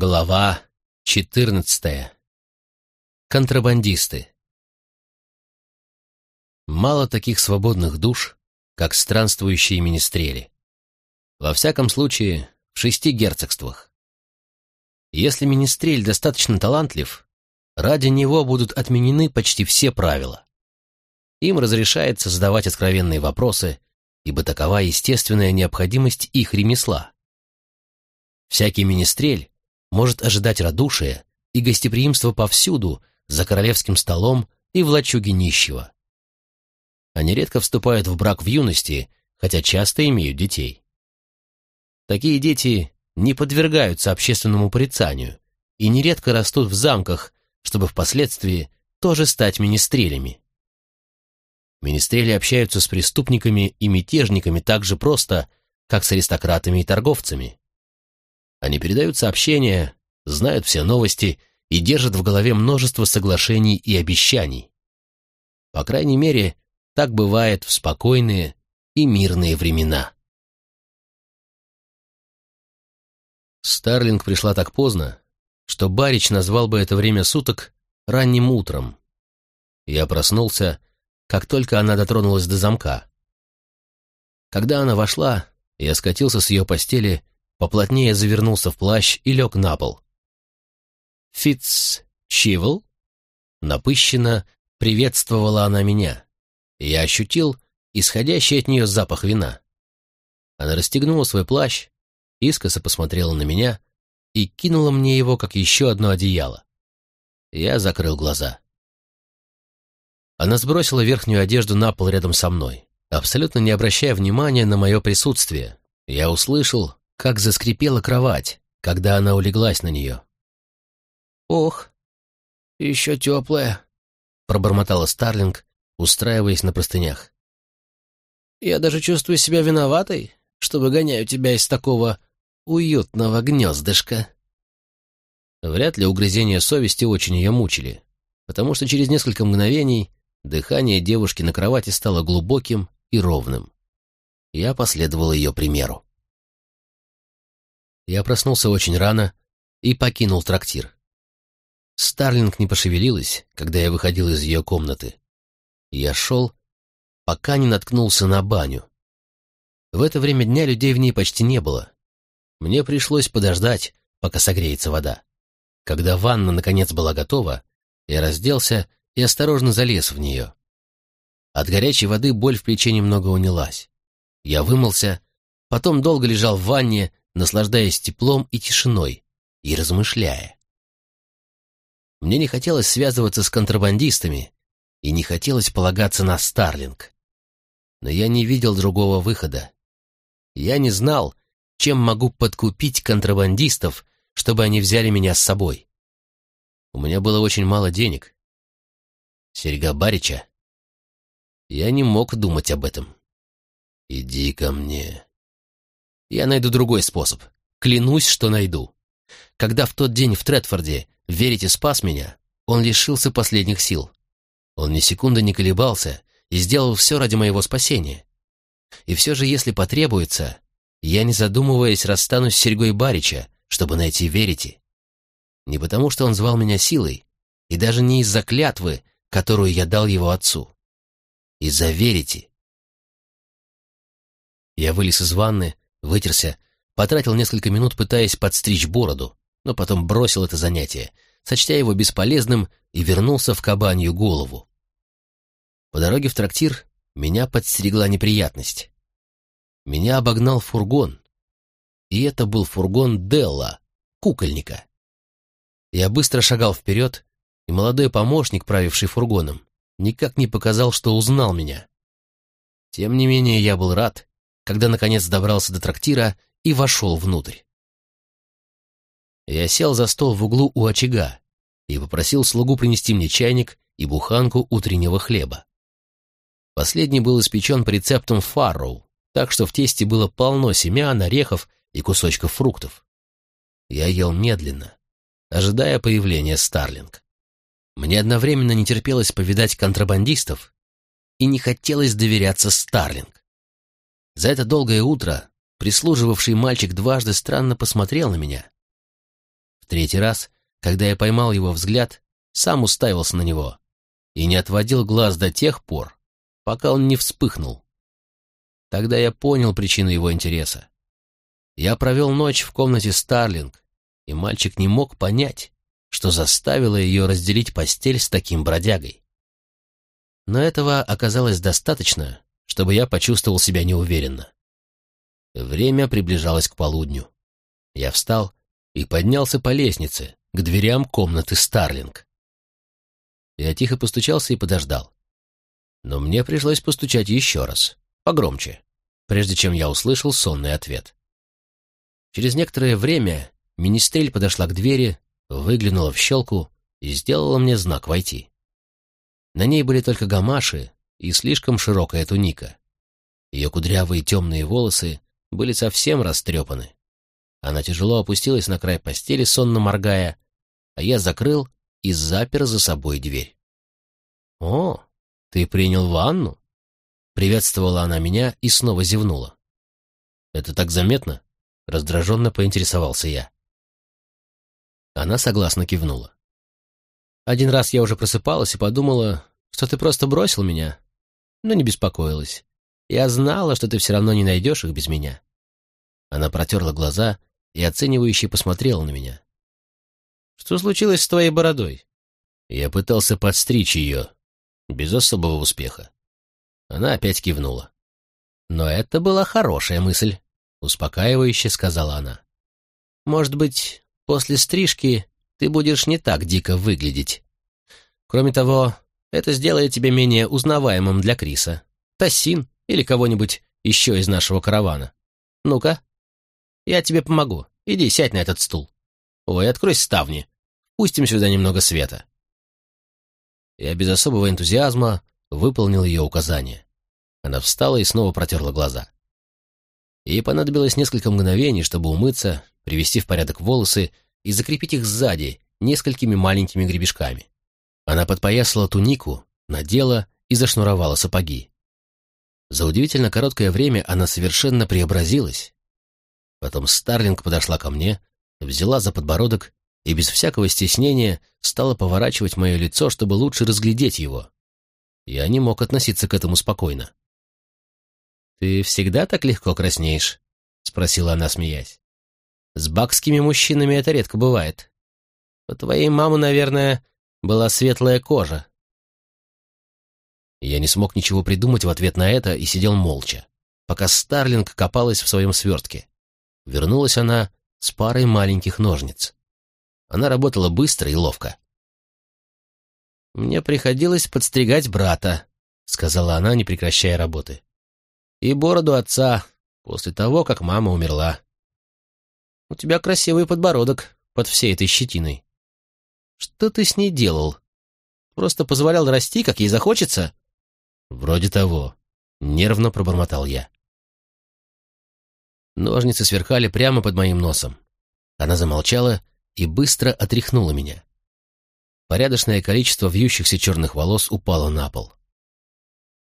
Глава 14. Контрабандисты. Мало таких свободных душ, как странствующие министрели. Во всяком случае, в шести герцогствах. Если министрель достаточно талантлив, ради него будут отменены почти все правила. Им разрешается задавать откровенные вопросы, ибо такова естественная необходимость их ремесла. Всякий министрель может ожидать радушия и гостеприимства повсюду, за королевским столом и в лачуге нищего. Они редко вступают в брак в юности, хотя часто имеют детей. Такие дети не подвергаются общественному порицанию и нередко растут в замках, чтобы впоследствии тоже стать министрелями. Министрели общаются с преступниками и мятежниками так же просто, как с аристократами и торговцами. Они передают сообщения, знают все новости и держат в голове множество соглашений и обещаний. По крайней мере, так бывает в спокойные и мирные времена. Старлинг пришла так поздно, что Барич назвал бы это время суток ранним утром. Я проснулся, как только она дотронулась до замка. Когда она вошла, я скатился с ее постели поплотнее завернулся в плащ и лег на пол. «Фитц Чивл?» Напыщенно приветствовала она меня. Я ощутил исходящий от нее запах вина. Она расстегнула свой плащ, искоса посмотрела на меня и кинула мне его, как еще одно одеяло. Я закрыл глаза. Она сбросила верхнюю одежду на пол рядом со мной, абсолютно не обращая внимания на мое присутствие. Я услышал, как заскрипела кровать, когда она улеглась на нее. «Ох, еще теплая», — пробормотала Старлинг, устраиваясь на простынях. «Я даже чувствую себя виноватой, что выгоняю тебя из такого уютного гнездышка». Вряд ли угрызения совести очень ее мучили, потому что через несколько мгновений дыхание девушки на кровати стало глубоким и ровным. Я последовал ее примеру. Я проснулся очень рано и покинул трактир. Старлинг не пошевелилась, когда я выходил из ее комнаты. Я шел, пока не наткнулся на баню. В это время дня людей в ней почти не было. Мне пришлось подождать, пока согреется вода. Когда ванна наконец была готова, я разделся и осторожно залез в нее. От горячей воды боль в плече немного унялась. Я вымылся, потом долго лежал в ванне, наслаждаясь теплом и тишиной и размышляя. Мне не хотелось связываться с контрабандистами и не хотелось полагаться на Старлинг. Но я не видел другого выхода. Я не знал, чем могу подкупить контрабандистов, чтобы они взяли меня с собой. У меня было очень мало денег. Серега Барича. Я не мог думать об этом. «Иди ко мне», я найду другой способ. Клянусь, что найду. Когда в тот день в Тредфорде Верите спас меня, он лишился последних сил. Он ни секунды не колебался и сделал все ради моего спасения. И все же, если потребуется, я, не задумываясь, расстанусь с Серегой Барича, чтобы найти Верите. Не потому, что он звал меня силой, и даже не из-за клятвы, которую я дал его отцу. Из-за Верите. Я вылез из ванны, вытерся, потратил несколько минут, пытаясь подстричь бороду, но потом бросил это занятие, сочтя его бесполезным, и вернулся в кабанью голову. По дороге в трактир меня подстерегла неприятность. Меня обогнал фургон, и это был фургон Делла, кукольника. Я быстро шагал вперед, и молодой помощник, правивший фургоном, никак не показал, что узнал меня. Тем не менее, я был рад, когда наконец добрался до трактира и вошел внутрь. Я сел за стол в углу у очага и попросил слугу принести мне чайник и буханку утреннего хлеба. Последний был испечен по рецептам Фарроу, так что в тесте было полно семян, орехов и кусочков фруктов. Я ел медленно, ожидая появления Старлинг. Мне одновременно не терпелось повидать контрабандистов и не хотелось доверяться Старлинг. За это долгое утро прислуживавший мальчик дважды странно посмотрел на меня. В третий раз, когда я поймал его взгляд, сам уставился на него и не отводил глаз до тех пор, пока он не вспыхнул. Тогда я понял причину его интереса. Я провел ночь в комнате Старлинг, и мальчик не мог понять, что заставило ее разделить постель с таким бродягой. Но этого оказалось достаточно, чтобы я почувствовал себя неуверенно. Время приближалось к полудню. Я встал и поднялся по лестнице к дверям комнаты Старлинг. Я тихо постучался и подождал. Но мне пришлось постучать еще раз, погромче, прежде чем я услышал сонный ответ. Через некоторое время министрель подошла к двери, выглянула в щелку и сделала мне знак войти. На ней были только гамаши и слишком широкая туника. Ее кудрявые темные волосы были совсем растрепаны. Она тяжело опустилась на край постели, сонно моргая, а я закрыл и запер за собой дверь. «О, ты принял ванну?» Приветствовала она меня и снова зевнула. «Это так заметно?» — раздраженно поинтересовался я. Она согласно кивнула. Один раз я уже просыпалась и подумала, что ты просто бросил меня, но не беспокоилась. Я знала, что ты все равно не найдешь их без меня. Она протерла глаза и оценивающе посмотрела на меня. «Что случилось с твоей бородой?» Я пытался подстричь ее, без особого успеха. Она опять кивнула. «Но это была хорошая мысль», — успокаивающе сказала она. «Может быть, после стрижки ты будешь не так дико выглядеть. Кроме того, это сделает тебя менее узнаваемым для Криса, Тассин или кого-нибудь еще из нашего каравана. Ну-ка, я тебе помогу. Иди, сядь на этот стул. Ой, открой ставни. Пустим сюда немного света». Я без особого энтузиазма выполнил ее указание. Она встала и снова протерла глаза. Ей понадобилось несколько мгновений, чтобы умыться, привести в порядок волосы и закрепить их сзади несколькими маленькими гребешками. Она подпоясала тунику, надела и зашнуровала сапоги. За удивительно короткое время она совершенно преобразилась. Потом Старлинг подошла ко мне, взяла за подбородок и без всякого стеснения стала поворачивать мое лицо, чтобы лучше разглядеть его. Я не мог относиться к этому спокойно. «Ты всегда так легко краснеешь?» — спросила она, смеясь. «С бакскими мужчинами это редко бывает. У твоей мамы, наверное, была светлая кожа». Я не смог ничего придумать в ответ на это и сидел молча, пока Старлинг копалась в своем свертке. Вернулась она с парой маленьких ножниц. Она работала быстро и ловко. «Мне приходилось подстригать брата», — сказала она, не прекращая работы. «И бороду отца после того, как мама умерла. У тебя красивый подбородок под всей этой щетиной. Что ты с ней делал? Просто позволял расти, как ей захочется?» «Вроде того», — нервно пробормотал я. Ножницы сверкали прямо под моим носом. Она замолчала и быстро отряхнула меня. Порядочное количество вьющихся черных волос упало на пол.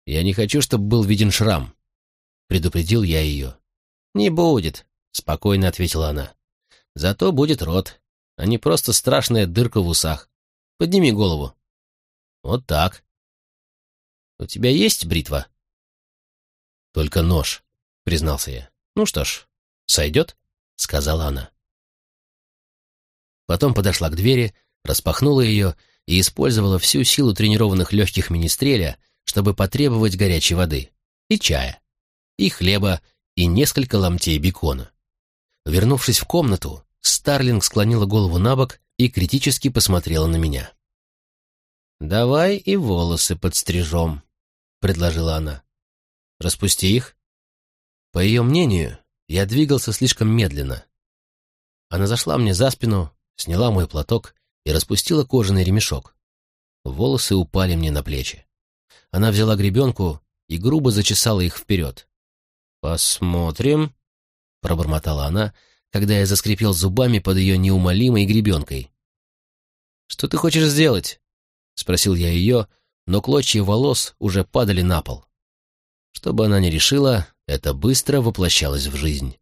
«Я не хочу, чтобы был виден шрам», — предупредил я ее. «Не будет», — спокойно ответила она. «Зато будет рот, а не просто страшная дырка в усах. Подними голову». «Вот так». «У тебя есть бритва?» «Только нож», — признался я. «Ну что ж, сойдет?» — сказала она. Потом подошла к двери, распахнула ее и использовала всю силу тренированных легких министреля, чтобы потребовать горячей воды, и чая, и хлеба, и несколько ломтей бекона. Вернувшись в комнату, Старлинг склонила голову на бок и критически посмотрела на меня. «Давай и волосы подстрижем», — предложила она. «Распусти их». По ее мнению, я двигался слишком медленно. Она зашла мне за спину, сняла мой платок и распустила кожаный ремешок. Волосы упали мне на плечи. Она взяла гребенку и грубо зачесала их вперед. «Посмотрим», — пробормотала она, когда я заскрипел зубами под ее неумолимой гребенкой. «Что ты хочешь сделать?» — спросил я ее, но клочья волос уже падали на пол. Что бы она ни решила, это быстро воплощалось в жизнь.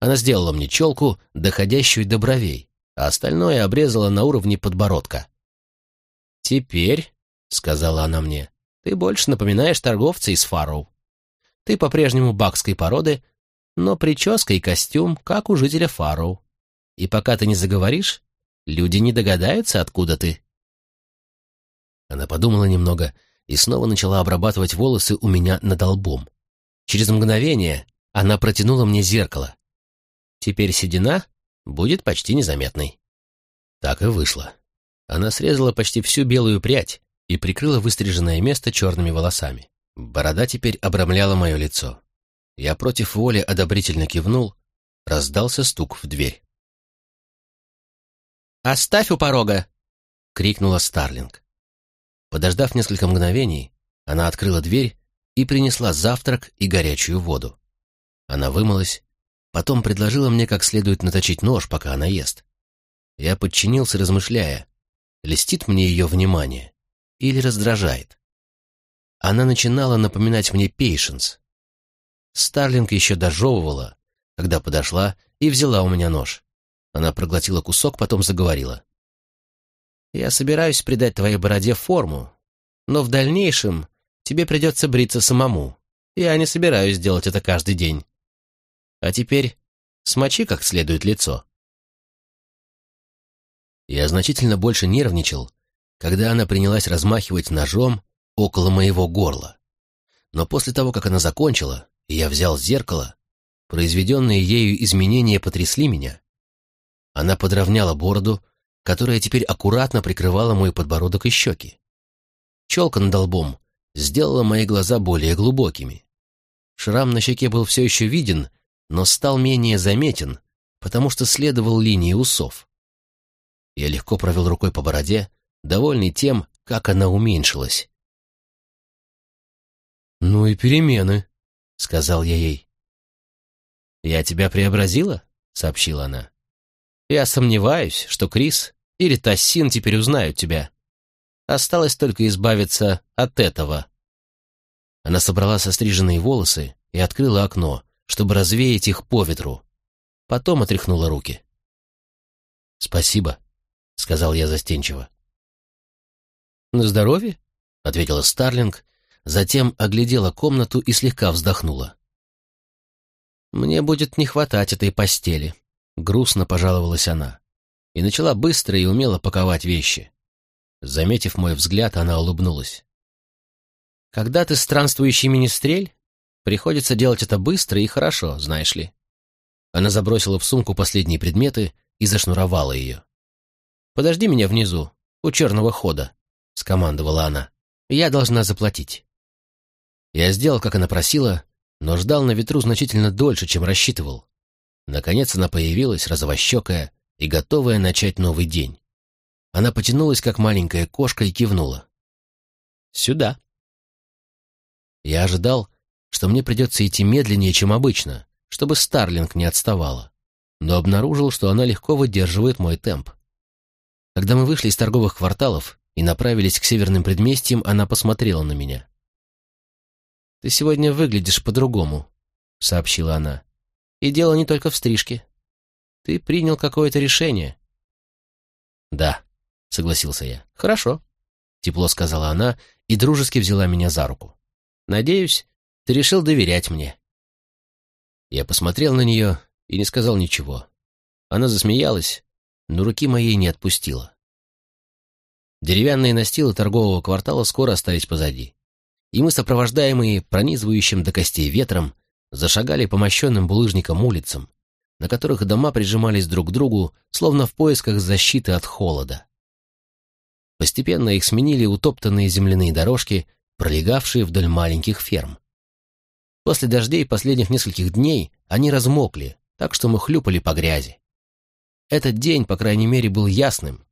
Она сделала мне челку, доходящую до бровей, а остальное обрезала на уровне подбородка. «Теперь», — сказала она мне, — «ты больше напоминаешь торговца из Фарроу. Ты по-прежнему бакской породы, но прическа и костюм, как у жителя Фарроу. И пока ты не заговоришь, люди не догадаются, откуда ты». Она подумала немного и снова начала обрабатывать волосы у меня над лбом. Через мгновение она протянула мне зеркало. Теперь седина будет почти незаметной. Так и вышло. Она срезала почти всю белую прядь и прикрыла выстриженное место черными волосами. Борода теперь обрамляла мое лицо. Я против воли одобрительно кивнул, раздался стук в дверь. «Оставь у порога!» — крикнула Старлинг. Подождав несколько мгновений, она открыла дверь и принесла завтрак и горячую воду. Она вымылась, потом предложила мне как следует наточить нож, пока она ест. Я подчинился, размышляя, льстит мне ее внимание или раздражает. Она начинала напоминать мне Пейшенс. Старлинг еще дожевывала, когда подошла и взяла у меня нож. Она проглотила кусок, потом заговорила. Я собираюсь придать твоей бороде форму, но в дальнейшем тебе придется бриться самому. Я не собираюсь делать это каждый день. А теперь смочи как следует лицо. Я значительно больше нервничал, когда она принялась размахивать ножом около моего горла. Но после того, как она закончила, я взял зеркало, произведенные ею изменения потрясли меня. Она подровняла бороду, которая теперь аккуратно прикрывала мой подбородок и щеки. Челка над лбом сделала мои глаза более глубокими. Шрам на щеке был все еще виден, но стал менее заметен, потому что следовал линии усов. Я легко провел рукой по бороде, довольный тем, как она уменьшилась. «Ну и перемены», — сказал я ей. «Я тебя преобразила?» — сообщила она. «Я сомневаюсь, что Крис или Тассин теперь узнают тебя. Осталось только избавиться от этого». Она собрала состриженные волосы и открыла окно, чтобы развеять их по ветру. Потом отряхнула руки. «Спасибо», — сказал я застенчиво. «На здоровье?» — ответила Старлинг, затем оглядела комнату и слегка вздохнула. «Мне будет не хватать этой постели», — грустно пожаловалась она и начала быстро и умело паковать вещи. Заметив мой взгляд, она улыбнулась. «Когда ты странствующий министрель, приходится делать это быстро и хорошо, знаешь ли». Она забросила в сумку последние предметы и зашнуровала ее. «Подожди меня внизу, у черного хода», — скомандовала она. «Я должна заплатить». Я сделал, как она просила, но ждал на ветру значительно дольше, чем рассчитывал. Наконец она появилась, розовощекая, и готовая начать новый день. Она потянулась, как маленькая кошка, и кивнула. «Сюда». Я ожидал, что мне придется идти медленнее, чем обычно, чтобы Старлинг не отставала, но обнаружил, что она легко выдерживает мой темп. Когда мы вышли из торговых кварталов и направились к северным предместьям, она посмотрела на меня. «Ты сегодня выглядишь по-другому», — сообщила она. «И дело не только в стрижке. Ты принял какое-то решение?» «Да», — согласился я. «Хорошо», — тепло сказала она и дружески взяла меня за руку. «Надеюсь, ты решил доверять мне». Я посмотрел на нее и не сказал ничего. Она засмеялась, но руки моей не отпустила. Деревянные настилы торгового квартала скоро остались позади, и мы, сопровождаемые пронизывающим до костей ветром, зашагали по мощенным булыжникам улицам, на которых дома прижимались друг к другу, словно в поисках защиты от холода. Постепенно их сменили утоптанные земляные дорожки, пролегавшие вдоль маленьких ферм. После дождей последних нескольких дней они размокли, так что мы хлюпали по грязи. Этот день, по крайней мере, был ясным,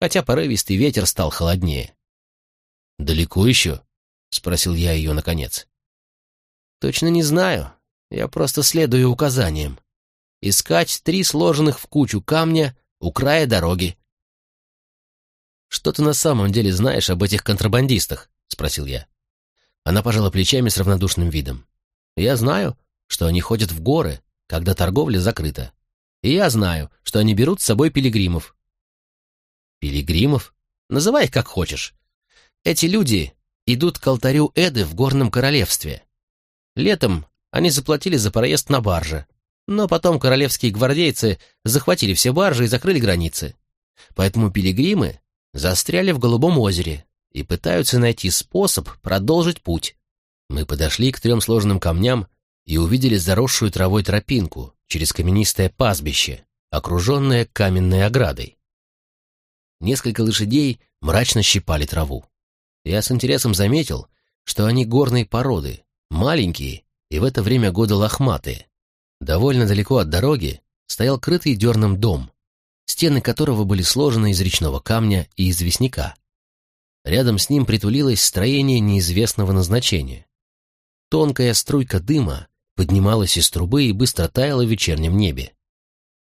хотя порывистый ветер стал холоднее. «Далеко еще?» — спросил я ее наконец. «Точно не знаю. Я просто следую указаниям искать три сложенных в кучу камня у края дороги. «Что ты на самом деле знаешь об этих контрабандистах?» — спросил я. Она пожала плечами с равнодушным видом. «Я знаю, что они ходят в горы, когда торговля закрыта, И я знаю, что они берут с собой пилигримов». «Пилигримов? Называй их как хочешь. Эти люди идут к алтарю Эды в Горном Королевстве. Летом они заплатили за проезд на барже, но потом королевские гвардейцы захватили все баржи и закрыли границы. Поэтому пилигримы застряли в Голубом озере и пытаются найти способ продолжить путь. Мы подошли к трем сложным камням и увидели заросшую травой тропинку через каменистое пастбище, окруженное каменной оградой. Несколько лошадей мрачно щипали траву. Я с интересом заметил, что они горной породы, маленькие и в это время года лохматые. Довольно далеко от дороги стоял крытый дерном дом, стены которого были сложены из речного камня и известняка. Рядом с ним притулилось строение неизвестного назначения. Тонкая струйка дыма поднималась из трубы и быстро таяла в вечернем небе.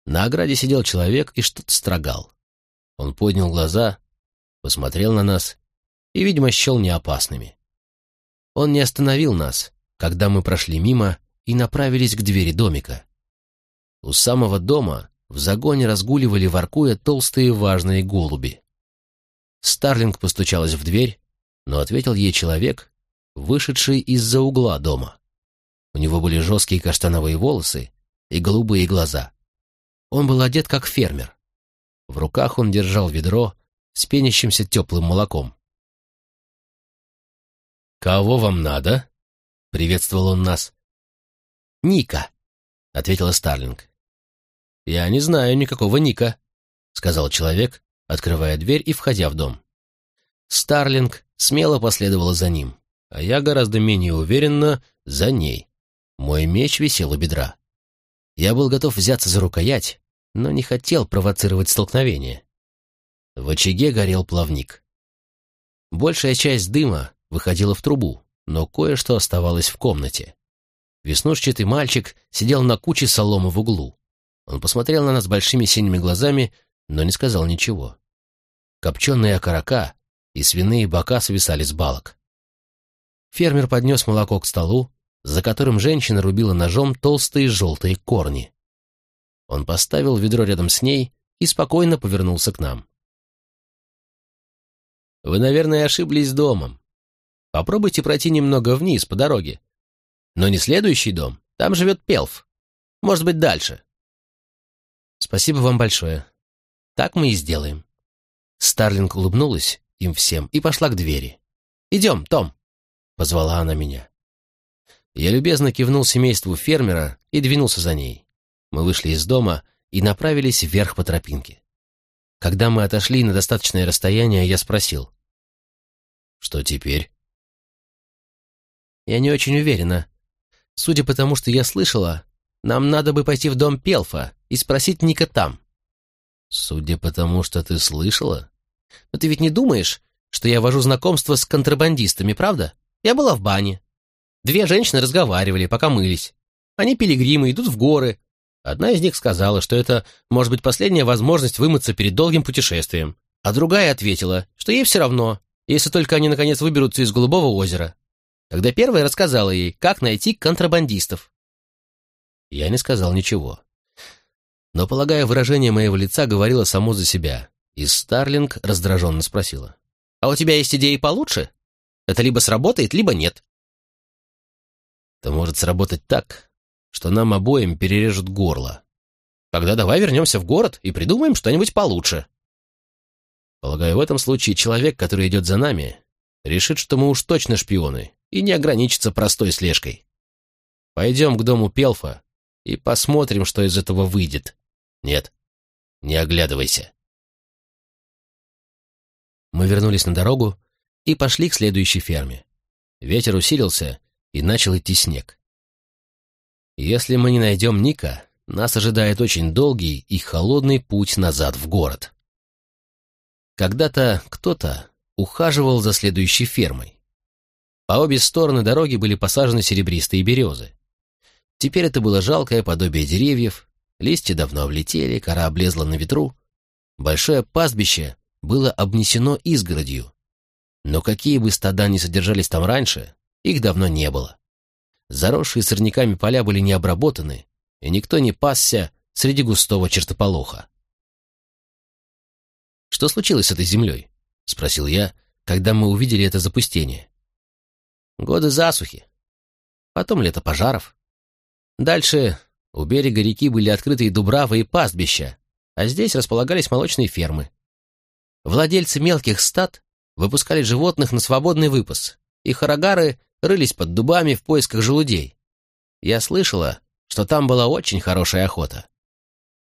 На ограде сидел человек и что-то строгал. Он поднял глаза, посмотрел на нас и, видимо, счел неопасными. Он не остановил нас, когда мы прошли мимо и направились к двери домика. У самого дома в загоне разгуливали, воркуя, толстые важные голуби. Старлинг постучалась в дверь, но ответил ей человек, вышедший из-за угла дома. У него были жесткие каштановые волосы и голубые глаза. Он был одет как фермер. В руках он держал ведро с пенящимся теплым молоком. «Кого вам надо?» — приветствовал он нас. «Ника», — ответила Старлинг. «Я не знаю никакого Ника», — сказал человек, открывая дверь и входя в дом. Старлинг смело последовала за ним, а я гораздо менее уверенно за ней. Мой меч висел у бедра. Я был готов взяться за рукоять, но не хотел провоцировать столкновение. В очаге горел плавник. Большая часть дыма выходила в трубу, но кое-что оставалось в комнате. Веснушчатый мальчик сидел на куче соломы в углу. Он посмотрел на нас большими синими глазами, но не сказал ничего. Копченые окорока и свиные бока свисали с балок. Фермер поднес молоко к столу, за которым женщина рубила ножом толстые желтые корни. Он поставил ведро рядом с ней и спокойно повернулся к нам. «Вы, наверное, ошиблись домом. Попробуйте пройти немного вниз по дороге. Но не следующий дом, там живет Пелф. Может быть, дальше». «Спасибо вам большое. Так мы и сделаем». Старлинг улыбнулась им всем и пошла к двери. «Идем, Том!» — позвала она меня. Я любезно кивнул семейству фермера и двинулся за ней. Мы вышли из дома и направились вверх по тропинке. Когда мы отошли на достаточное расстояние, я спросил. «Что теперь?» Я не очень уверена. Судя по тому, что я слышала, нам надо бы пойти в дом Пелфа и спросить Ника там. Судя по тому, что ты слышала? Но ты ведь не думаешь, что я вожу знакомство с контрабандистами, правда? Я была в бане. Две женщины разговаривали, пока мылись. Они пилигримы, идут в горы, Одна из них сказала, что это может быть последняя возможность вымыться перед долгим путешествием, а другая ответила, что ей все равно, если только они наконец выберутся из Голубого озера. Тогда первая рассказала ей, как найти контрабандистов. Я не сказал ничего. Но, полагая, выражение моего лица говорило само за себя, и Старлинг раздраженно спросила. «А у тебя есть идеи получше? Это либо сработает, либо нет». Это может сработать так, что нам обоим перережут горло. Тогда давай вернемся в город и придумаем что-нибудь получше. Полагаю, в этом случае человек, который идет за нами, решит, что мы уж точно шпионы, и не ограничится простой слежкой. Пойдем к дому Пелфа и посмотрим, что из этого выйдет. Нет, не оглядывайся. Мы вернулись на дорогу и пошли к следующей ферме. Ветер усилился, и начал идти снег. Если мы не найдем Ника, нас ожидает очень долгий и холодный путь назад в город. Когда-то кто-то ухаживал за следующей фермой. По обе стороны дороги были посажены серебристые березы. Теперь это было жалкое подобие деревьев, листья давно облетели, кора облезла на ветру. Большое пастбище было обнесено изгородью. Но какие бы стада ни содержались там раньше, их давно не было. Заросшие сорняками поля были не обработаны, и никто не пасся среди густого чертополоха. «Что случилось с этой землей?» — спросил я, когда мы увидели это запустение. «Годы засухи. Потом лето пожаров. Дальше у берега реки были открытые дубравы и пастбища, а здесь располагались молочные фермы. Владельцы мелких стад выпускали животных на свободный выпас, и харагары рылись под дубами в поисках желудей. Я слышала, что там была очень хорошая охота.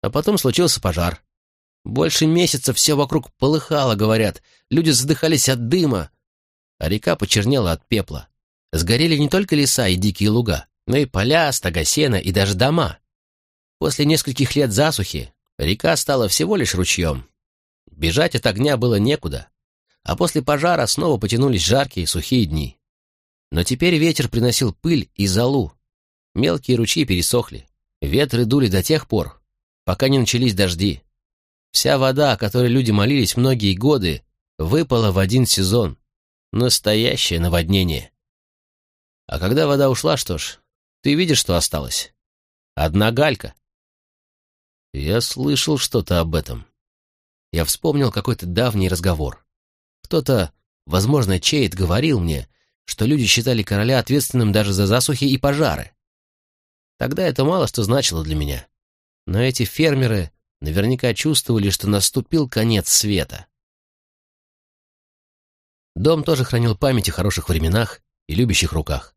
А потом случился пожар. Больше месяца все вокруг полыхало, говорят. Люди задыхались от дыма, а река почернела от пепла. Сгорели не только леса и дикие луга, но и поля, стога сена и даже дома. После нескольких лет засухи река стала всего лишь ручьем. Бежать от огня было некуда, а после пожара снова потянулись жаркие сухие дни. Но теперь ветер приносил пыль и золу. Мелкие ручьи пересохли. Ветры дули до тех пор, пока не начались дожди. Вся вода, о которой люди молились многие годы, выпала в один сезон. Настоящее наводнение. А когда вода ушла, что ж, ты видишь, что осталось? Одна галька. Я слышал что-то об этом. Я вспомнил какой-то давний разговор. Кто-то, возможно, Чейд, говорил мне, что люди считали короля ответственным даже за засухи и пожары. Тогда это мало что значило для меня. Но эти фермеры наверняка чувствовали, что наступил конец света. Дом тоже хранил память о хороших временах и любящих руках.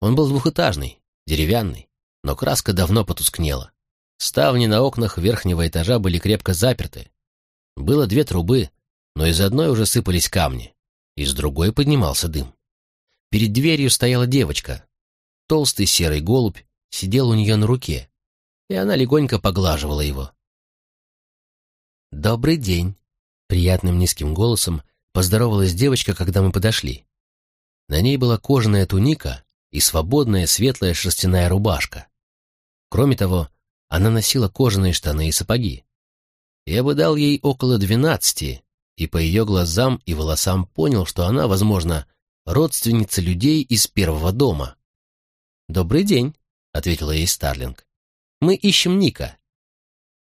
Он был двухэтажный, деревянный, но краска давно потускнела. Ставни на окнах верхнего этажа были крепко заперты. Было две трубы, но из одной уже сыпались камни, из другой поднимался дым. Перед дверью стояла девочка. Толстый серый голубь сидел у нее на руке, и она легонько поглаживала его. «Добрый день!» — приятным низким голосом поздоровалась девочка, когда мы подошли. На ней была кожаная туника и свободная светлая шерстяная рубашка. Кроме того, она носила кожаные штаны и сапоги. Я бы дал ей около двенадцати, и по ее глазам и волосам понял, что она, возможно, родственница людей из первого дома. «Добрый день», — ответила ей Старлинг. «Мы ищем Ника».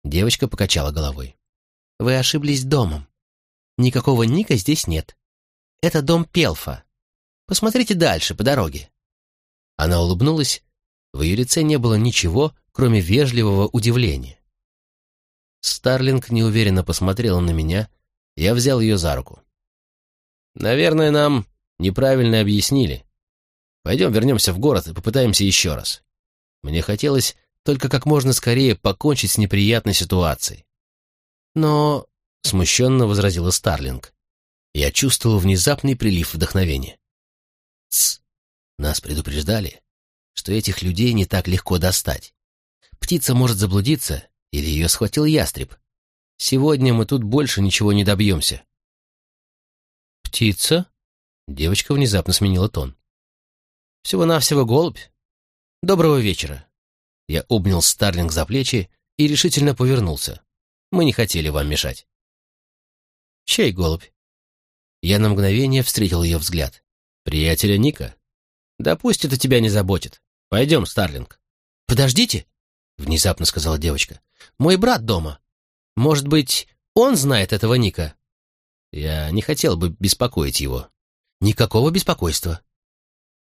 Девочка покачала головой. «Вы ошиблись домом. Никакого Ника здесь нет. Это дом Пелфа. Посмотрите дальше, по дороге». Она улыбнулась. В ее лице не было ничего, кроме вежливого удивления. Старлинг неуверенно посмотрела на меня. Я взял ее за руку. «Наверное, нам неправильно объяснили. Пойдем вернемся в город и попытаемся еще раз. Мне хотелось только как можно скорее покончить с неприятной ситуацией. Но, — смущенно возразила Старлинг, — я чувствовал внезапный прилив вдохновения. Тсс, нас предупреждали, что этих людей не так легко достать. Птица может заблудиться, или ее схватил ястреб. Сегодня мы тут больше ничего не добьемся. «Птица?» Девочка внезапно сменила тон. «Всего-навсего голубь. Доброго вечера». Я обнял Старлинг за плечи и решительно повернулся. Мы не хотели вам мешать. «Чей голубь?» Я на мгновение встретил ее взгляд. «Приятеля Ника?» «Да пусть это тебя не заботит. Пойдем, Старлинг». «Подождите», — внезапно сказала девочка. «Мой брат дома. Может быть, он знает этого Ника?» Я не хотел бы беспокоить его. Никакого беспокойства.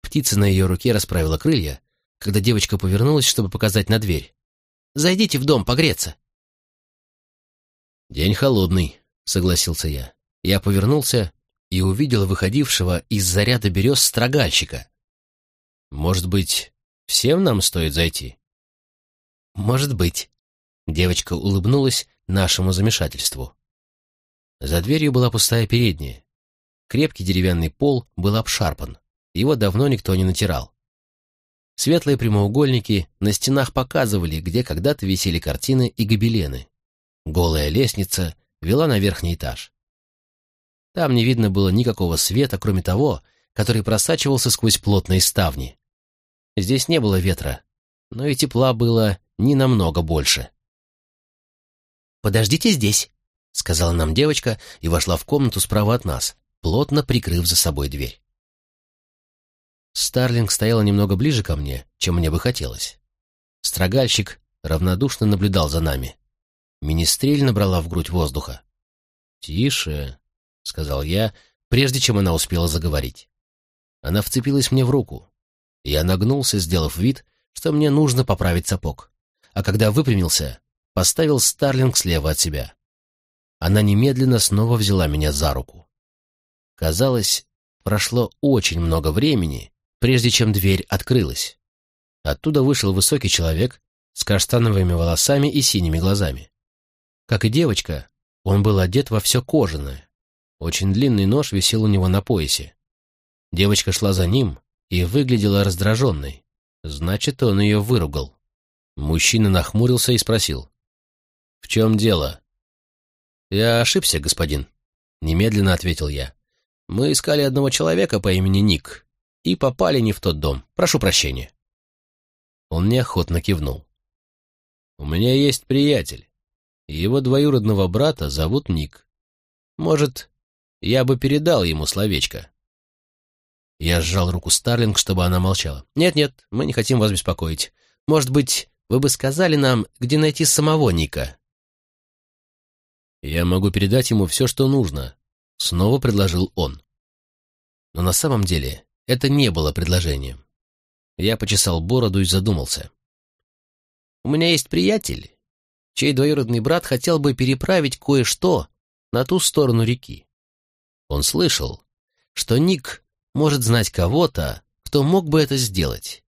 Птица на ее руке расправила крылья, когда девочка повернулась, чтобы показать на дверь. «Зайдите в дом погреться». «День холодный», — согласился я. Я повернулся и увидел выходившего из заряда берез строгальщика. «Может быть, всем нам стоит зайти?» «Может быть», — девочка улыбнулась нашему замешательству. За дверью была пустая передняя, Крепкий деревянный пол был обшарпан, его давно никто не натирал. Светлые прямоугольники на стенах показывали, где когда-то висели картины и гобелены. Голая лестница вела на верхний этаж. Там не видно было никакого света, кроме того, который просачивался сквозь плотные ставни. Здесь не было ветра, но и тепла было не намного больше. «Подождите здесь», — сказала нам девочка и вошла в комнату справа от нас, плотно прикрыв за собой дверь. Старлинг стояла немного ближе ко мне, чем мне бы хотелось. Строгальщик равнодушно наблюдал за нами. Министрель набрала в грудь воздуха. «Тише», — сказал я, прежде чем она успела заговорить. Она вцепилась мне в руку. Я нагнулся, сделав вид, что мне нужно поправить сапог. А когда выпрямился, поставил Старлинг слева от себя. Она немедленно снова взяла меня за руку. Казалось, прошло очень много времени, прежде чем дверь открылась. Оттуда вышел высокий человек с каштановыми волосами и синими глазами. Как и девочка, он был одет во все кожаное. Очень длинный нож висел у него на поясе. Девочка шла за ним и выглядела раздраженной. Значит, он ее выругал. Мужчина нахмурился и спросил. «В чем дело?» «Я ошибся, господин», — немедленно ответил я. «Мы искали одного человека по имени Ник и попали не в тот дом. Прошу прощения». Он неохотно кивнул. «У меня есть приятель. Его двоюродного брата зовут Ник. Может, я бы передал ему словечко?» Я сжал руку Старлинг, чтобы она молчала. «Нет-нет, мы не хотим вас беспокоить. Может быть, вы бы сказали нам, где найти самого Ника?» «Я могу передать ему все, что нужно», — снова предложил он. Но на самом деле это не было предложением. Я почесал бороду и задумался. «У меня есть приятель, чей двоюродный брат хотел бы переправить кое-что на ту сторону реки. Он слышал, что Ник может знать кого-то, кто мог бы это сделать.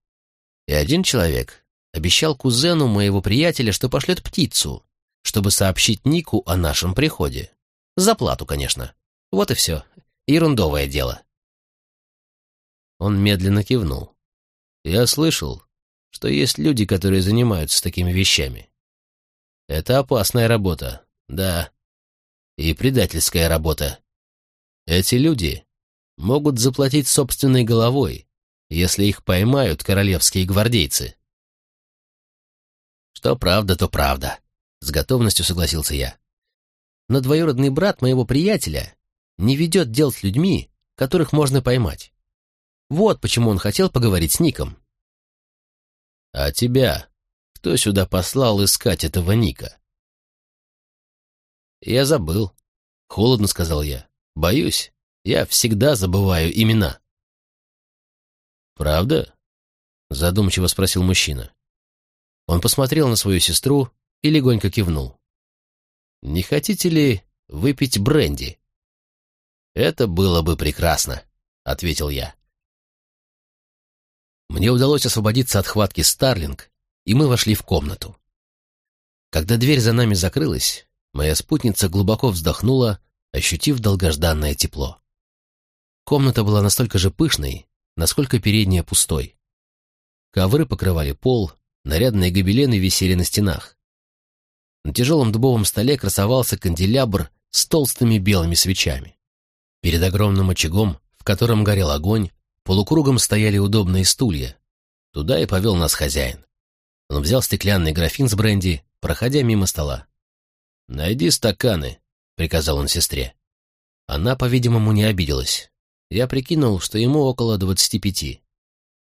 И один человек обещал кузену моего приятеля, что пошлет птицу, чтобы сообщить Нику о нашем приходе. За плату, конечно. Вот и все. Ерундовое дело. Он медленно кивнул. Я слышал, что есть люди, которые занимаются такими вещами. Это опасная работа, да. И предательская работа. Эти люди могут заплатить собственной головой, если их поймают королевские гвардейцы. Что правда, то правда, с готовностью согласился я. Но двоюродный брат моего приятеля не ведет дел с людьми, которых можно поймать. Вот почему он хотел поговорить с Ником. А тебя кто сюда послал искать этого Ника? Я забыл, холодно сказал я. Боюсь, я всегда забываю имена». «Правда?» — задумчиво спросил мужчина. Он посмотрел на свою сестру и легонько кивнул. «Не хотите ли выпить бренди?» «Это было бы прекрасно», — ответил я. Мне удалось освободиться от хватки Старлинг, и мы вошли в комнату. Когда дверь за нами закрылась, моя спутница глубоко вздохнула, ощутив долгожданное тепло. Комната была настолько же пышной, насколько передняя пустой. Ковры покрывали пол, нарядные гобелены висели на стенах. На тяжелом дубовом столе красовался канделябр с толстыми белыми свечами. Перед огромным очагом, в котором горел огонь, полукругом стояли удобные стулья. Туда и повел нас хозяин. Он взял стеклянный графин с бренди, проходя мимо стола. «Найди стаканы», — приказал он сестре. Она, по-видимому, не обиделась. Я прикинул, что ему около двадцати пяти.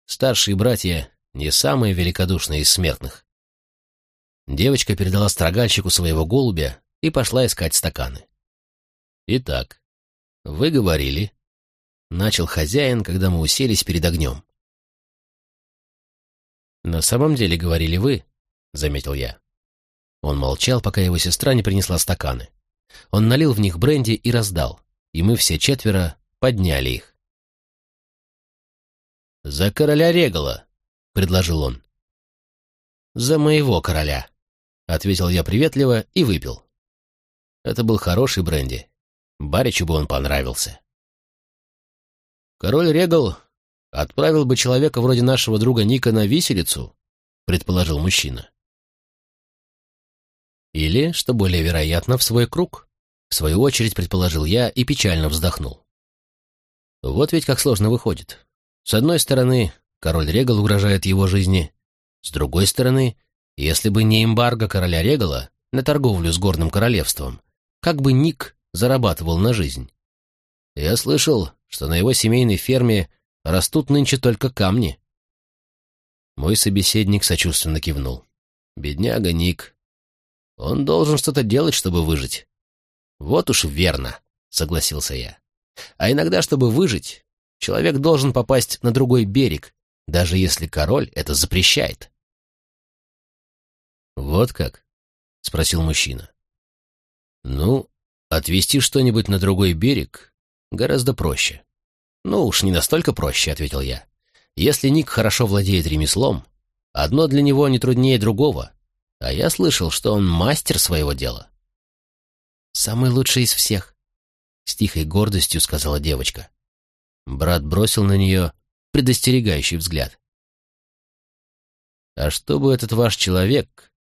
Старшие братья не самые великодушные из смертных. Девочка передала строгальщику своего голубя и пошла искать стаканы. «Итак, вы говорили...» — начал хозяин, когда мы уселись перед огнем. «На самом деле говорили вы», — заметил я. Он молчал, пока его сестра не принесла стаканы. Он налил в них бренди и раздал, и мы все четверо подняли их. «За короля Регала», — предложил он. «За моего короля», — ответил я приветливо и выпил. Это был хороший бренди. Баричу бы он понравился. «Король Регал отправил бы человека вроде нашего друга Ника на виселицу», — предположил мужчина. «Или, что более вероятно, в свой круг», — в свою очередь предположил я и печально вздохнул. Вот ведь как сложно выходит. С одной стороны, король Регал угрожает его жизни. С другой стороны, если бы не эмбарго короля Регала на торговлю с горным королевством, как бы Ник зарабатывал на жизнь? Я слышал, что на его семейной ферме растут нынче только камни. Мой собеседник сочувственно кивнул. Бедняга Ник. Он должен что-то делать, чтобы выжить. Вот уж верно, согласился я. А иногда, чтобы выжить, человек должен попасть на другой берег, даже если король это запрещает. Вот как? спросил мужчина. Ну, отвезти что-нибудь на другой берег гораздо проще. Ну уж не настолько проще, ответил я. Если Ник хорошо владеет ремеслом, одно для него не труднее другого, а я слышал, что он мастер своего дела. «Самый лучший из всех», — с тихой гордостью сказала девочка. Брат бросил на нее предостерегающий взгляд. «А что бы этот ваш человек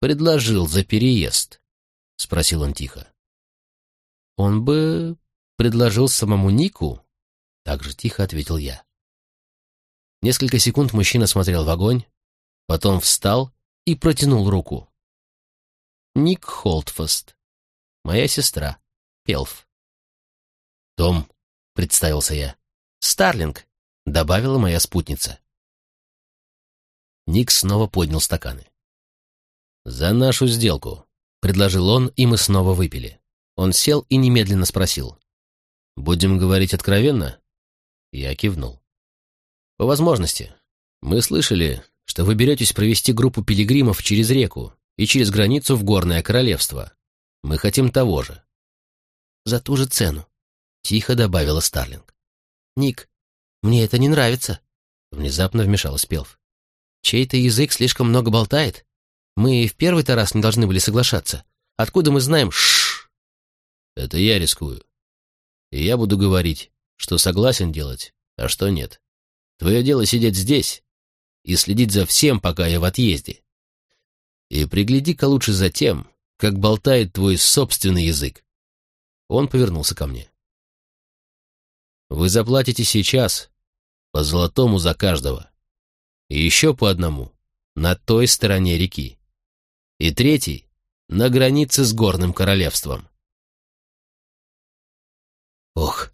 предложил за переезд?» — спросил он тихо. «Он бы предложил самому Нику?» — так же тихо ответил я. Несколько секунд мужчина смотрел в огонь, потом встал и протянул руку. Ник Холтфаст. Моя сестра. Пелф. «Том», — представился я. «Старлинг», — добавила моя спутница. Ник снова поднял стаканы. «За нашу сделку», — предложил он, и мы снова выпили. Он сел и немедленно спросил. «Будем говорить откровенно?» Я кивнул. По возможности. Мы слышали, что вы беретесь провести группу пилигримов через реку и через границу в Горное Королевство. Мы хотим того же. За ту же цену, — тихо добавила Старлинг. Ник, мне это не нравится, — внезапно вмешалась Пелф. Чей-то язык слишком много болтает. Мы в первый-то раз не должны были соглашаться. Откуда мы знаем «шшш»? Это я рискую. И я буду говорить, что согласен делать, а что нет. Твое дело сидеть здесь и следить за всем, пока я в отъезде. И пригляди-ка лучше за тем, как болтает твой собственный язык. Он повернулся ко мне. Вы заплатите сейчас по золотому за каждого. И еще по одному на той стороне реки. И третий на границе с горным королевством. Ох,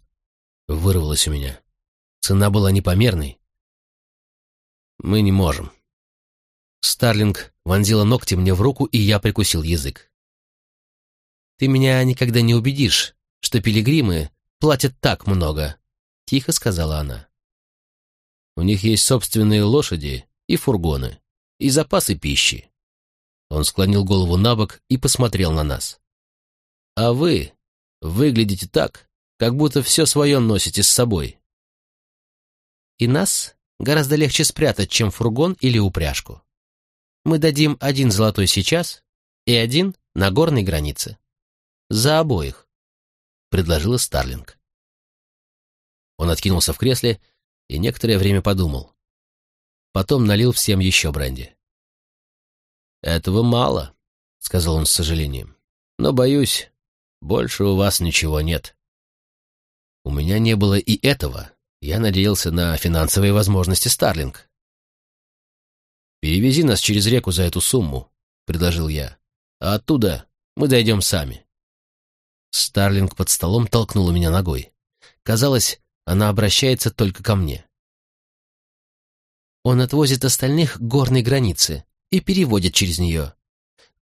вырвалось у меня. Цена была непомерной. Мы не можем. Старлинг вонзила ногти мне в руку, и я прикусил язык. «Ты меня никогда не убедишь, что пилигримы платят так много», — тихо сказала она. «У них есть собственные лошади и фургоны, и запасы пищи». Он склонил голову на бок и посмотрел на нас. «А вы выглядите так, как будто все свое носите с собой и нас гораздо легче спрятать, чем фургон или упряжку. Мы дадим один золотой сейчас и один на горной границе. За обоих, — предложила Старлинг. Он откинулся в кресле и некоторое время подумал. Потом налил всем еще бренди. «Этого мало», — сказал он с сожалением. «Но, боюсь, больше у вас ничего нет». У меня не было и этого, я надеялся на финансовые возможности Старлинг. «Перевези нас через реку за эту сумму», — предложил я. «А оттуда мы дойдем сами». Старлинг под столом толкнула меня ногой. Казалось, она обращается только ко мне. Он отвозит остальных к горной границе и переводит через нее.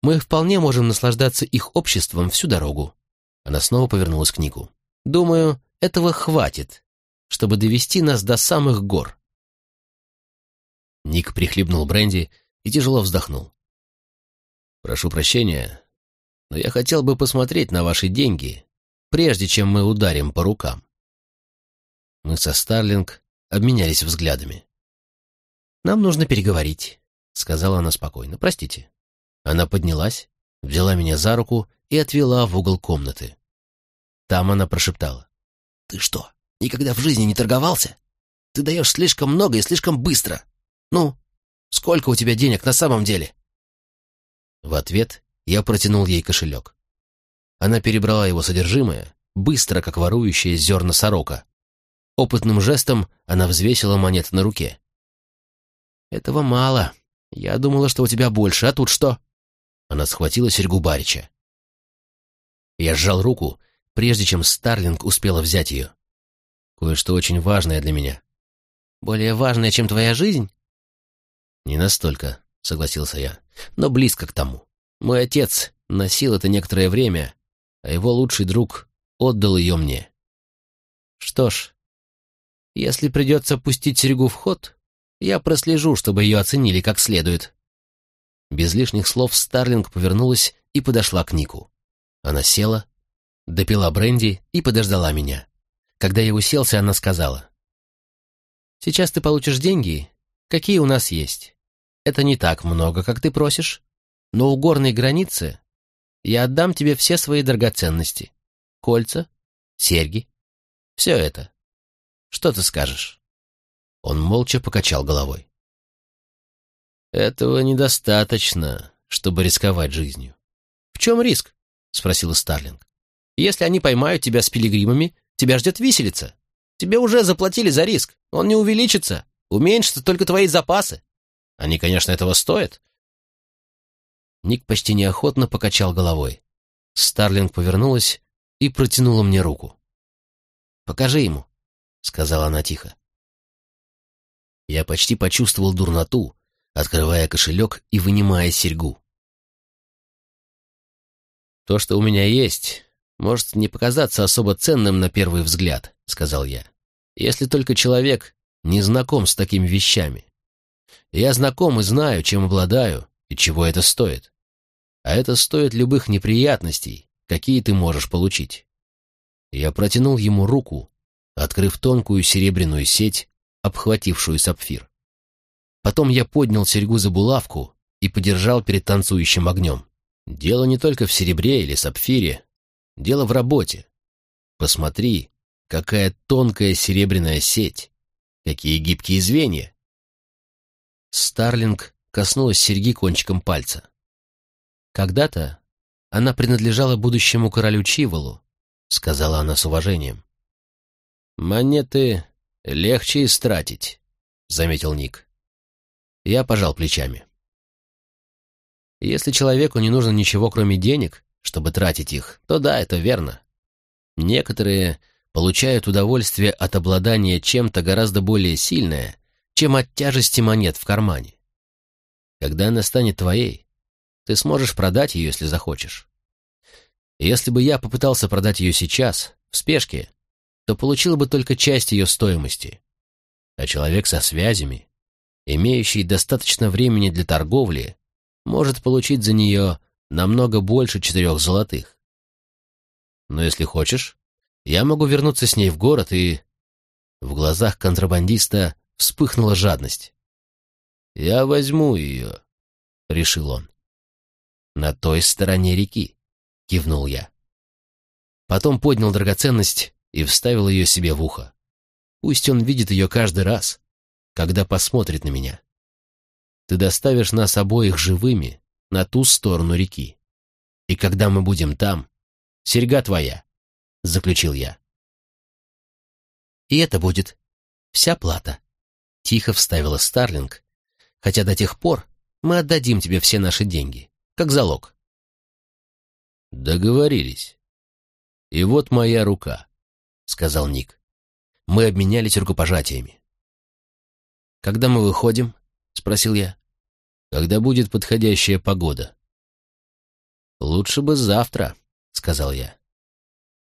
Мы вполне можем наслаждаться их обществом всю дорогу. Она снова повернулась к Нику. Думаю, этого хватит, чтобы довести нас до самых гор. Ник прихлебнул бренди и тяжело вздохнул. «Прошу прощения, но я хотел бы посмотреть на ваши деньги, прежде чем мы ударим по рукам». Мы со Старлинг обменялись взглядами. «Нам нужно переговорить», — сказала она спокойно. «Простите». Она поднялась, взяла меня за руку и отвела в угол комнаты. Там она прошептала. «Ты что, Никогда в жизни не торговался? Ты даешь слишком много и слишком быстро. Ну, сколько у тебя денег на самом деле?» В ответ я протянул ей кошелек. Она перебрала его содержимое, быстро, как ворующая зерна сорока. Опытным жестом она взвесила монеты на руке. «Этого мало. Я думала, что у тебя больше, а тут что?» Она схватила серьгу Барича. Я сжал руку, прежде чем Старлинг успела взять ее. Кое-что очень важное для меня. Более важное, чем твоя жизнь? Не настолько, — согласился я, — «но близко к тому. Мой отец носил это некоторое время, а его лучший друг отдал ее мне». «Что ж, если придется пустить серьгу в ход, я прослежу, чтобы ее оценили как следует». Без лишних слов Старлинг повернулась и подошла к Нику. Она села, допила бренди и подождала меня. Когда я уселся, она сказала. «Сейчас ты получишь деньги, какие у нас есть. Это не так много, как ты просишь, но у горной границы я отдам тебе все свои драгоценности. Кольца, серьги, все это. Что ты скажешь?» Он молча покачал головой. «Этого недостаточно, чтобы рисковать жизнью». «В чем риск?» — спросила Старлинг. «Если они поймают тебя с пилигримами, тебя ждет виселица. Тебе уже заплатили за риск, он не увеличится, уменьшатся только твои запасы. Они, конечно, этого стоят». Ник почти неохотно покачал головой. Старлинг повернулась и протянула мне руку. «Покажи ему», — сказала она тихо. Я почти почувствовал дурноту, открывая кошелек и вынимая серьгу. «То, что у меня есть, может не показаться особо ценным на первый взгляд», — сказал я, «если только человек не знаком с такими вещами. Я знаком и знаю, чем обладаю и чего это стоит. А это стоит любых неприятностей, какие ты можешь получить». Я протянул ему руку, открыв тонкую серебряную сеть, обхватившую сапфир. Потом я поднял серьгу за булавку и подержал перед танцующим огнем. Дело не только в серебре или сапфире, дело в работе. Посмотри, какая тонкая серебряная сеть, какие гибкие звенья. Старлинг коснулась серьги кончиком пальца. Когда-то она принадлежала будущему королю Чиволу, сказала она с уважением. Монеты легче истратить, заметил Ник. Я пожал плечами. Если человеку не нужно ничего, кроме денег, чтобы тратить их, то да, это верно. Некоторые получают удовольствие от обладания чем-то гораздо более сильное, чем от тяжести монет в кармане. Когда она станет твоей, ты сможешь продать ее, если захочешь. Если бы я попытался продать ее сейчас, в спешке, то получил бы только часть ее стоимости. А человек со связями, имеющий достаточно времени для торговли, может получить за нее намного больше четырех золотых. Но если хочешь, я могу вернуться с ней в город и... В глазах контрабандиста вспыхнула жадность. «Я возьму ее», — решил он. «На той стороне реки», — кивнул я. Потом поднял драгоценность и вставил ее себе в ухо. Пусть он видит ее каждый раз, когда посмотрит на меня. Ты доставишь нас обоих живыми на ту сторону реки. И когда мы будем там, серьга твоя, — заключил я. И это будет вся плата, — тихо вставила Старлинг, хотя до тех пор мы отдадим тебе все наши деньги, как залог. Договорились. И вот моя рука, — сказал Ник. Мы обменялись рукопожатиями. «Когда мы выходим?» — спросил я. «Когда будет подходящая погода». «Лучше бы завтра», — сказал я.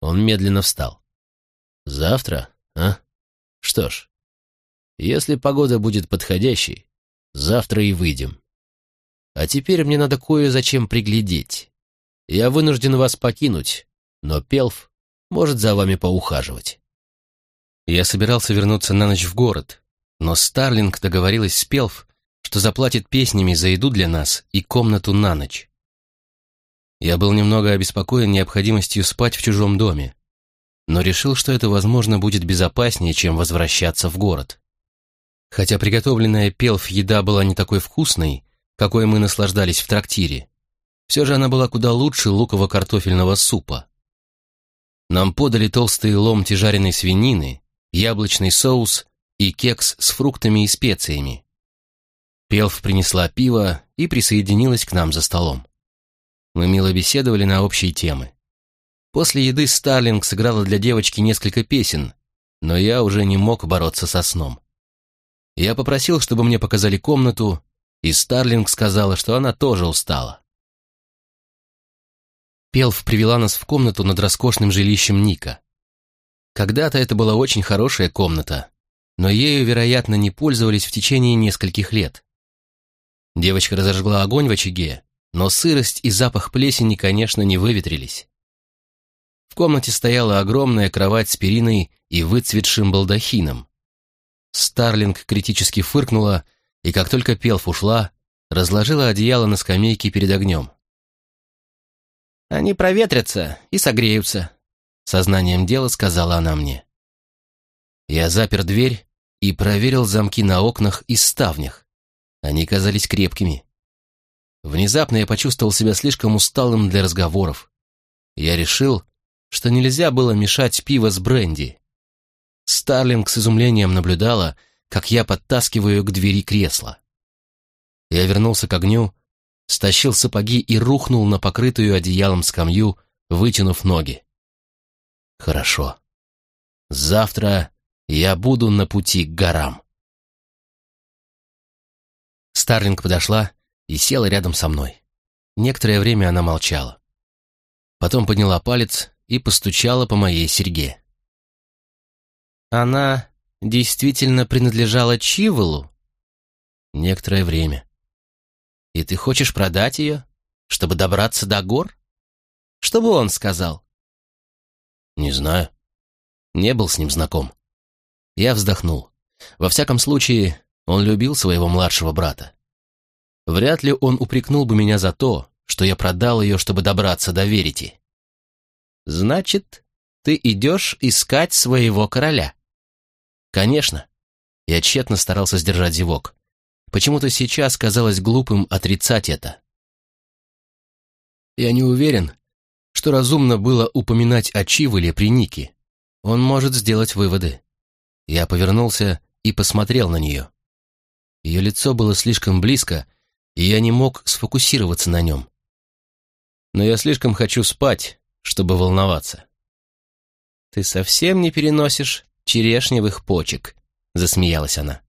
Он медленно встал. «Завтра, а? Что ж, если погода будет подходящей, завтра и выйдем. А теперь мне надо кое-зачем приглядеть. Я вынужден вас покинуть, но Пелф может за вами поухаживать». Я собирался вернуться на ночь в город, но Старлинг договорилась с Пелф, что заплатит песнями за еду для нас и комнату на ночь. Я был немного обеспокоен необходимостью спать в чужом доме, но решил, что это, возможно, будет безопаснее, чем возвращаться в город. Хотя приготовленная Пелф еда была не такой вкусной, какой мы наслаждались в трактире, все же она была куда лучше луково-картофельного супа. Нам подали толстые ломти жареной свинины, яблочный соус и кекс с фруктами и специями. Пелф принесла пиво и присоединилась к нам за столом. Мы мило беседовали на общие темы. После еды Старлинг сыграла для девочки несколько песен, но я уже не мог бороться со сном. Я попросил, чтобы мне показали комнату, и Старлинг сказала, что она тоже устала. Пелф привела нас в комнату над роскошным жилищем Ника. Когда-то это была очень хорошая комната, но ею, вероятно, не пользовались в течение нескольких лет. Девочка разожгла огонь в очаге, но сырость и запах плесени, конечно, не выветрились. В комнате стояла огромная кровать с периной и выцветшим балдахином. Старлинг критически фыркнула, и как только Пелф ушла, разложила одеяло на скамейке перед огнем. «Они проветрятся и согреются», — сознанием дела сказала она мне. Я запер дверь и проверил замки на окнах и ставнях. Они казались крепкими. Внезапно я почувствовал себя слишком усталым для разговоров. Я решил, что нельзя было мешать пиво с бренди. Старлинг с изумлением наблюдала, как я подтаскиваю к двери кресла. Я вернулся к огню, стащил сапоги и рухнул на покрытую одеялом скамью, вытянув ноги. Хорошо. Завтра я буду на пути к горам. Старлинг подошла и села рядом со мной. Некоторое время она молчала. Потом подняла палец и постучала по моей серьге. «Она действительно принадлежала Чиволу?» «Некоторое время». «И ты хочешь продать ее, чтобы добраться до гор? Что бы он сказал?» «Не знаю. Не был с ним знаком». Я вздохнул. Во всяком случае, он любил своего младшего брата. Вряд ли он упрекнул бы меня за то, что я продал ее, чтобы добраться до Верити. «Значит, ты идешь искать своего короля?» «Конечно». Я тщетно старался сдержать зевок. Почему-то сейчас казалось глупым отрицать это. Я не уверен, что разумно было упоминать о Чиволе при Нике. Он может сделать выводы. Я повернулся и посмотрел на нее. Ее лицо было слишком близко, и я не мог сфокусироваться на нем. Но я слишком хочу спать, чтобы волноваться. «Ты совсем не переносишь черешневых почек», — засмеялась она.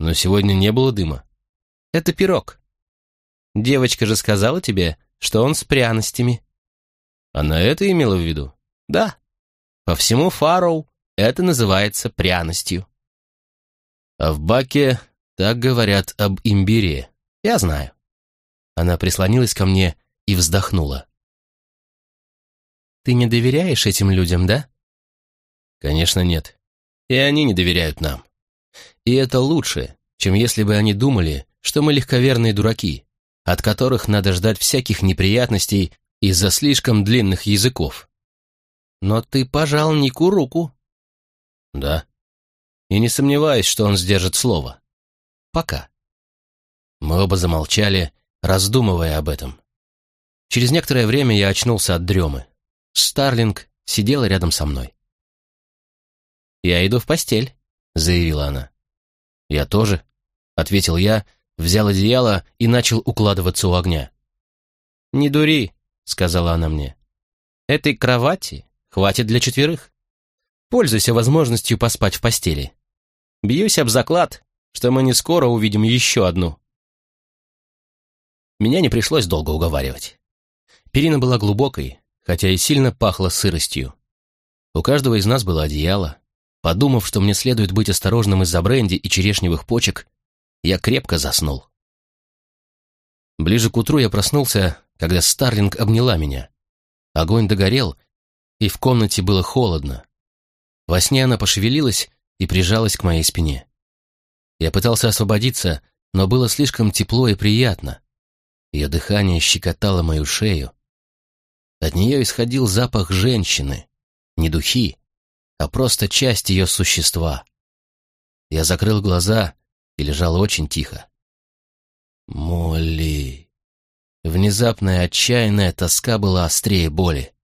«Но сегодня не было дыма». «Это пирог. Девочка же сказала тебе, что он с пряностями». «Она это имела в виду?» «Да. По всему Фароу это называется пряностью. А в Баке так говорят об имбире. Я знаю. Она прислонилась ко мне и вздохнула. Ты не доверяешь этим людям, да? Конечно, нет. И они не доверяют нам. И это лучше, чем если бы они думали, что мы легковерные дураки, от которых надо ждать всяких неприятностей из-за слишком длинных языков. Но ты пожал Нику руку. Да. И не сомневаюсь, что он сдержит слово. Пока. Мы оба замолчали, раздумывая об этом. Через некоторое время я очнулся от дремы. Старлинг сидела рядом со мной. «Я иду в постель», — заявила она. «Я тоже», — ответил я, взял одеяло и начал укладываться у огня. «Не дури», — сказала она мне. «Этой кровати хватит для четверых. Пользуйся возможностью поспать в постели. Бьюсь об заклад, что мы не скоро увидим еще одну». Меня не пришлось долго уговаривать. Перина была глубокой, хотя и сильно пахло сыростью. У каждого из нас было одеяло. Подумав, что мне следует быть осторожным из-за бренди и черешневых почек, я крепко заснул. Ближе к утру я проснулся, когда Старлинг обняла меня. Огонь догорел, и в комнате было холодно. Во сне она пошевелилась и прижалась к моей спине. Я пытался освободиться, но было слишком тепло и приятно. Ее дыхание щекотало мою шею. От нее исходил запах женщины, не духи, а просто часть ее существа. Я закрыл глаза и лежал очень тихо. Молли. Внезапная отчаянная тоска была острее боли.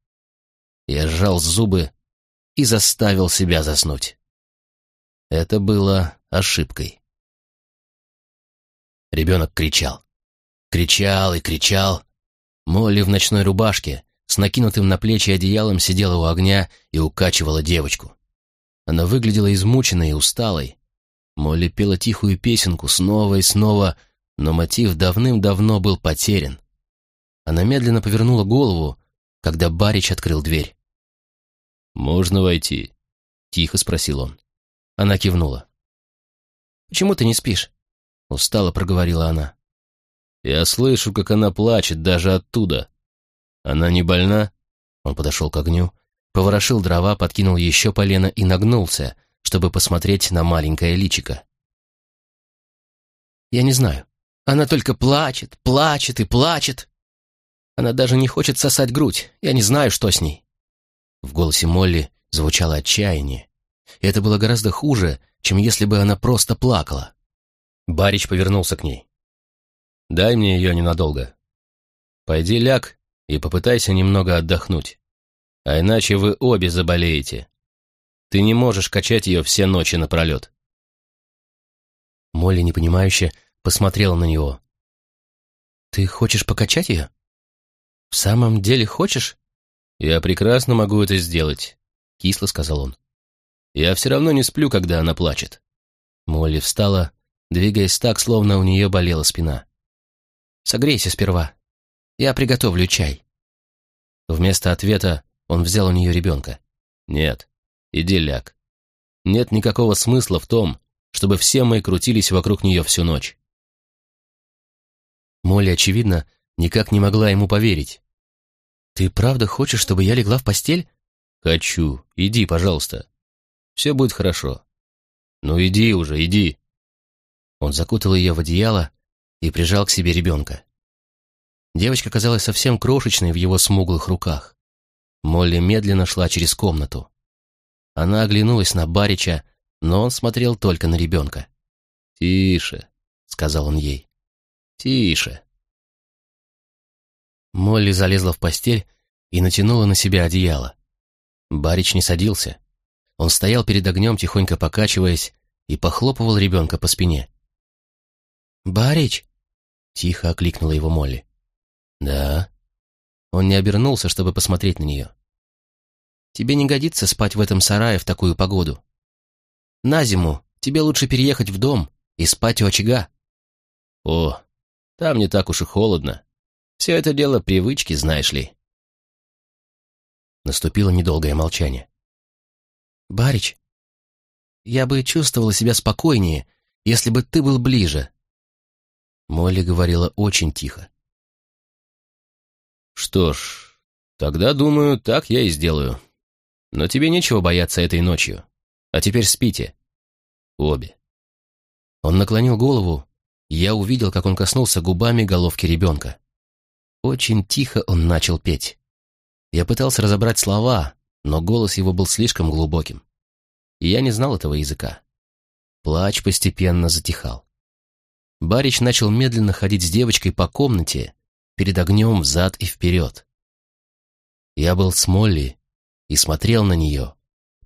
Я сжал зубы и заставил себя заснуть. Это было ошибкой. Ребенок кричал. Кричал и кричал. Молли в ночной рубашке, с накинутым на плечи одеялом сидела у огня и укачивала девочку. Она выглядела измученной и усталой. Молли пела тихую песенку снова и снова, но мотив давным-давно был потерян. Она медленно повернула голову, когда Барич открыл дверь. «Можно войти?» — тихо спросил он. Она кивнула. «Почему ты не спишь?» — устало проговорила она. «Я слышу, как она плачет даже оттуда. Она не больна?» Он подошел к огню, поворошил дрова, подкинул еще полено и нагнулся, чтобы посмотреть на маленькое личико. «Я не знаю. Она только плачет, плачет и плачет. Она даже не хочет сосать грудь. Я не знаю, что с ней». В голосе Молли звучало отчаяние. И это было гораздо хуже, чем если бы она просто плакала. Барич повернулся к ней. «Дай мне ее ненадолго. Пойди ляг и попытайся немного отдохнуть. А иначе вы обе заболеете. Ты не можешь качать ее все ночи напролет». Молли, непонимающе, посмотрела на него. «Ты хочешь покачать ее? В самом деле хочешь?» «Я прекрасно могу это сделать», — кисло сказал он. «Я все равно не сплю, когда она плачет». Молли встала, двигаясь так, словно у нее болела спина. «Согрейся сперва. Я приготовлю чай». Вместо ответа он взял у нее ребенка. «Нет, иди ляг. Нет никакого смысла в том, чтобы все мы крутились вокруг нее всю ночь». Молли, очевидно, никак не могла ему поверить. «Ты правда хочешь, чтобы я легла в постель?» «Хочу. Иди, пожалуйста. Все будет хорошо. Ну иди уже, иди». Он закутал ее в одеяло и прижал к себе ребенка. Девочка казалась совсем крошечной в его смуглых руках. Молли медленно шла через комнату. Она оглянулась на Барича, но он смотрел только на ребенка. «Тише», — сказал он ей. «Тише». Молли залезла в постель и натянула на себя одеяло. Барич не садился. Он стоял перед огнем, тихонько покачиваясь, и похлопывал ребенка по спине. «Барич!» — тихо окликнула его Молли. «Да». Он не обернулся, чтобы посмотреть на нее. «Тебе не годится спать в этом сарае в такую погоду. На зиму тебе лучше переехать в дом и спать у очага». «О, там не так уж и холодно», все это дело привычки, знаешь ли. Наступило недолгое молчание. «Барич, я бы чувствовала себя спокойнее, если бы ты был ближе». Молли говорила очень тихо. «Что ж, тогда, думаю, так я и сделаю. Но тебе нечего бояться этой ночью. А теперь спите. Обе». Он наклонил голову, я увидел, как он коснулся губами головки ребенка. Очень тихо он начал петь. Я пытался разобрать слова, но голос его был слишком глубоким. И я не знал этого языка. Плач постепенно затихал. Барич начал медленно ходить с девочкой по комнате, перед огнем взад и вперед. Я был с Молли и смотрел на нее,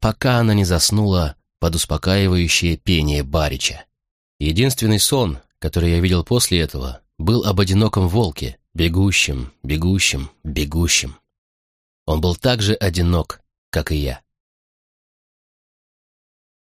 пока она не заснула под успокаивающее пение Барича. Единственный сон, который я видел после этого, был об одиноком волке, бегущим, бегущим, бегущим. Он был так же одинок, как и я.